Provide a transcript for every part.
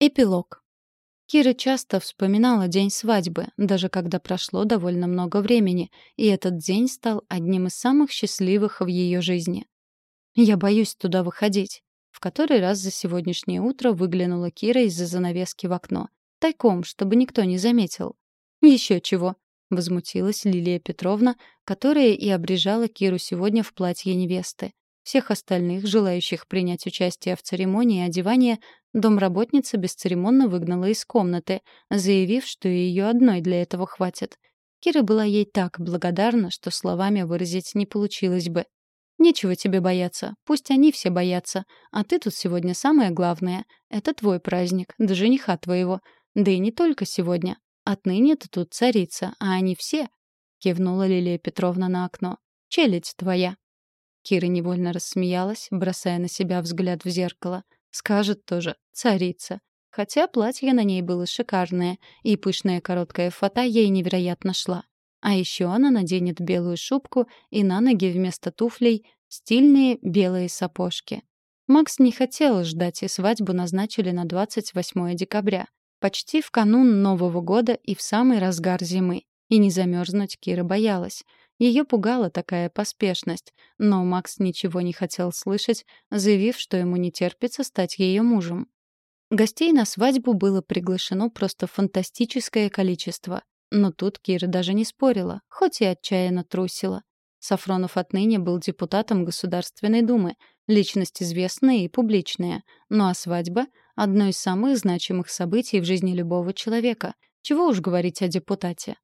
Эпилог. Кира часто вспоминала день свадьбы, даже когда прошло довольно много времени, и этот день стал одним из самых счастливых в ее жизни. «Я боюсь туда выходить». В который раз за сегодняшнее утро выглянула Кира из-за занавески в окно. Тайком, чтобы никто не заметил. «Еще чего», — возмутилась Лилия Петровна, которая и обрежала Киру сегодня в платье невесты. Всех остальных, желающих принять участие в церемонии одевания, домработница бесцеремонно выгнала из комнаты, заявив, что ее одной для этого хватит. Кира была ей так благодарна, что словами выразить не получилось бы. «Нечего тебе бояться. Пусть они все боятся. А ты тут сегодня самое главное. Это твой праздник, до жениха твоего. Да и не только сегодня. Отныне ты тут царица, а они все...» — кивнула Лилия Петровна на окно. «Челядь твоя». Кира невольно рассмеялась, бросая на себя взгляд в зеркало. Скажет тоже «царица». Хотя платье на ней было шикарное, и пышная короткая фата ей невероятно шла. А еще она наденет белую шубку и на ноги вместо туфлей стильные белые сапожки. Макс не хотел ждать, и свадьбу назначили на 28 декабря. Почти в канун Нового года и в самый разгар зимы. И не замерзнуть Кира боялась. Ее пугала такая поспешность, но Макс ничего не хотел слышать, заявив, что ему не терпится стать ее мужем. Гостей на свадьбу было приглашено просто фантастическое количество. Но тут Кира даже не спорила, хоть и отчаянно трусила. Сафронов отныне был депутатом Государственной Думы, личность известная и публичная. Ну а свадьба — одно из самых значимых событий в жизни любого человека. Чего уж говорить о депутате.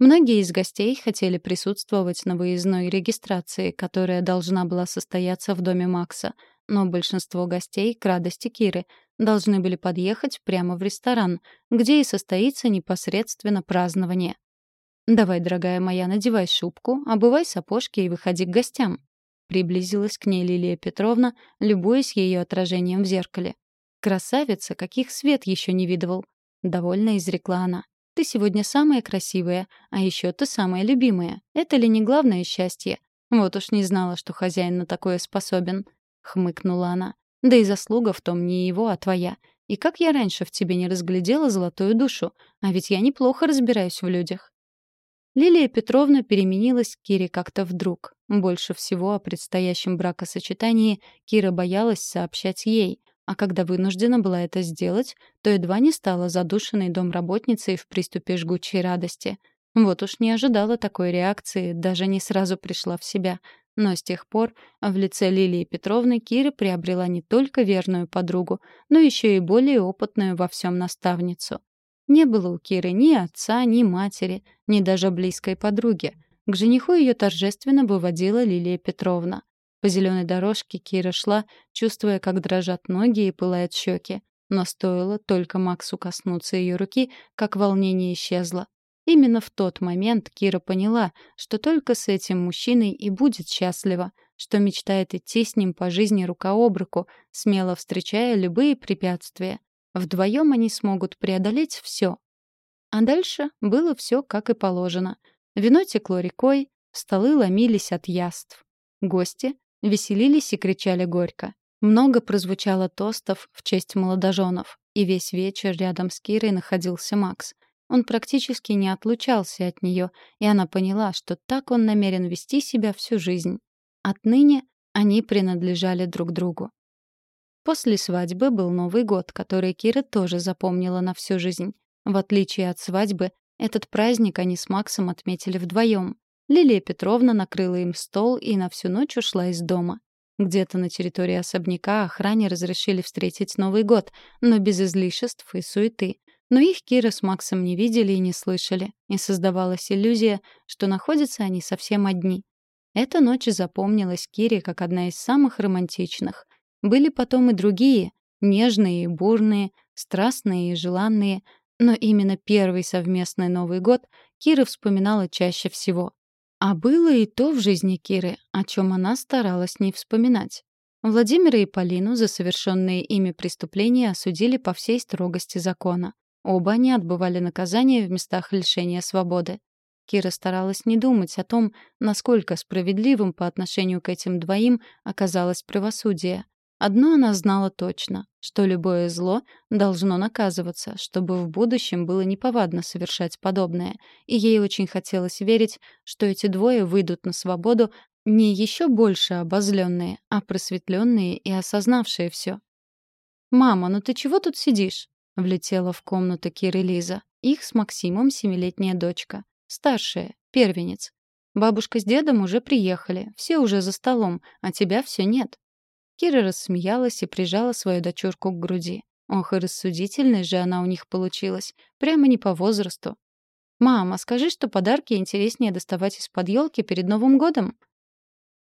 Многие из гостей хотели присутствовать на выездной регистрации, которая должна была состояться в доме Макса, но большинство гостей, к радости Киры, должны были подъехать прямо в ресторан, где и состоится непосредственно празднование. «Давай, дорогая моя, надевай шубку, обувай сапожки и выходи к гостям», приблизилась к ней Лилия Петровна, любуясь ее отражением в зеркале. «Красавица, каких свет еще не видывал», — довольно изрекла она. Ты сегодня самая красивая, а еще ты самая любимая. Это ли не главное счастье? Вот уж не знала, что хозяин на такое способен. Хмыкнула она. Да и заслуга в том не его, а твоя. И как я раньше в тебе не разглядела золотую душу, а ведь я неплохо разбираюсь в людях. Лилия Петровна переменилась к Кире как-то вдруг. Больше всего о предстоящем бракосочетании Кира боялась сообщать ей — а когда вынуждена была это сделать, то едва не стала задушенной домработницей в приступе жгучей радости. Вот уж не ожидала такой реакции, даже не сразу пришла в себя. Но с тех пор в лице Лилии Петровны Кира приобрела не только верную подругу, но еще и более опытную во всем наставницу. Не было у Киры ни отца, ни матери, ни даже близкой подруги. К жениху ее торжественно выводила Лилия Петровна. По зеленой дорожке Кира шла, чувствуя, как дрожат ноги и пылают щеки. Но стоило только Максу коснуться ее руки, как волнение исчезло. Именно в тот момент Кира поняла, что только с этим мужчиной и будет счастлива, что мечтает идти с ним по жизни рука об руку, смело встречая любые препятствия. Вдвоем они смогут преодолеть все. А дальше было все как и положено. Вино текло рекой, столы ломились от яств. Гости Веселились и кричали горько. Много прозвучало тостов в честь молодоженов, и весь вечер рядом с Кирой находился Макс. Он практически не отлучался от нее, и она поняла, что так он намерен вести себя всю жизнь. Отныне они принадлежали друг другу. После свадьбы был Новый год, который Кира тоже запомнила на всю жизнь. В отличие от свадьбы, этот праздник они с Максом отметили вдвоем. Лилия Петровна накрыла им стол и на всю ночь ушла из дома. Где-то на территории особняка охране разрешили встретить Новый год, но без излишеств и суеты. Но их Кира с Максом не видели и не слышали, и создавалась иллюзия, что находятся они совсем одни. Эта ночь запомнилась Кире как одна из самых романтичных. Были потом и другие, нежные и бурные, страстные и желанные, но именно первый совместный Новый год Кира вспоминала чаще всего. А было и то в жизни Киры, о чем она старалась не вспоминать. Владимира и Полину за совершенные ими преступления осудили по всей строгости закона. Оба они отбывали наказание в местах лишения свободы. Кира старалась не думать о том, насколько справедливым по отношению к этим двоим оказалось правосудие. Одно она знала точно, что любое зло должно наказываться, чтобы в будущем было неповадно совершать подобное, и ей очень хотелось верить, что эти двое выйдут на свободу не еще больше обозленные, а просветленные и осознавшие все. «Мама, ну ты чего тут сидишь?» — влетела в комнату Киры Лиза. Их с Максимом семилетняя дочка. Старшая, первенец. Бабушка с дедом уже приехали, все уже за столом, а тебя все нет. Кира рассмеялась и прижала свою дочурку к груди. Ох, и рассудительная же она у них получилась. Прямо не по возрасту. «Мама, скажи, что подарки интереснее доставать из-под елки перед Новым годом?»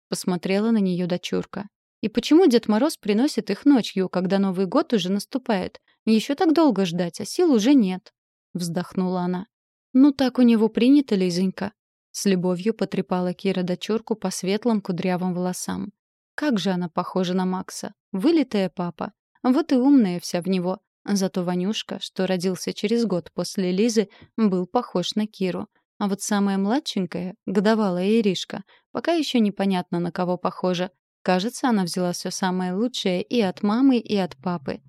Посмотрела на нее дочурка. «И почему Дед Мороз приносит их ночью, когда Новый год уже наступает? Еще так долго ждать, а сил уже нет?» Вздохнула она. «Ну так у него принято, Лизонька». С любовью потрепала Кира дочурку по светлым кудрявым волосам. Как же она похожа на Макса. Вылитая папа. Вот и умная вся в него. Зато Ванюшка, что родился через год после Лизы, был похож на Киру. А вот самая младшенькая, годовалая Иришка, пока еще непонятно на кого похожа. Кажется, она взяла все самое лучшее и от мамы, и от папы.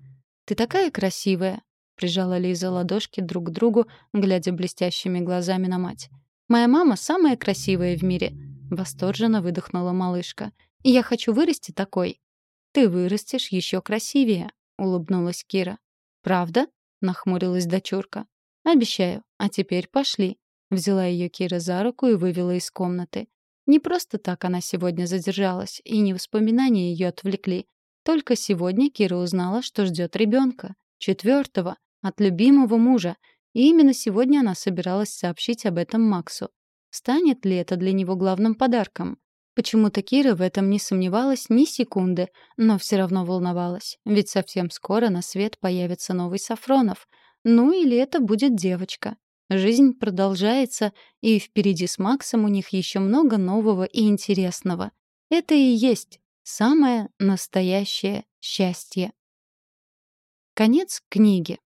«Ты такая красивая!» — прижала Лиза ладошки друг к другу, глядя блестящими глазами на мать. «Моя мама самая красивая в мире!» — восторженно выдохнула малышка. И я хочу вырасти такой. Ты вырастешь еще красивее, улыбнулась Кира. Правда? нахмурилась дочурка. Обещаю. А теперь пошли. Взяла ее Кира за руку и вывела из комнаты. Не просто так она сегодня задержалась, и не воспоминания ее отвлекли. Только сегодня Кира узнала, что ждет ребенка, четвертого, от любимого мужа, и именно сегодня она собиралась сообщить об этом Максу. Станет ли это для него главным подарком? Почему-то Кира в этом не сомневалась ни секунды, но все равно волновалась, ведь совсем скоро на свет появится новый Сафронов. Ну или это будет девочка. Жизнь продолжается, и впереди с Максом у них еще много нового и интересного. Это и есть самое настоящее счастье. Конец книги.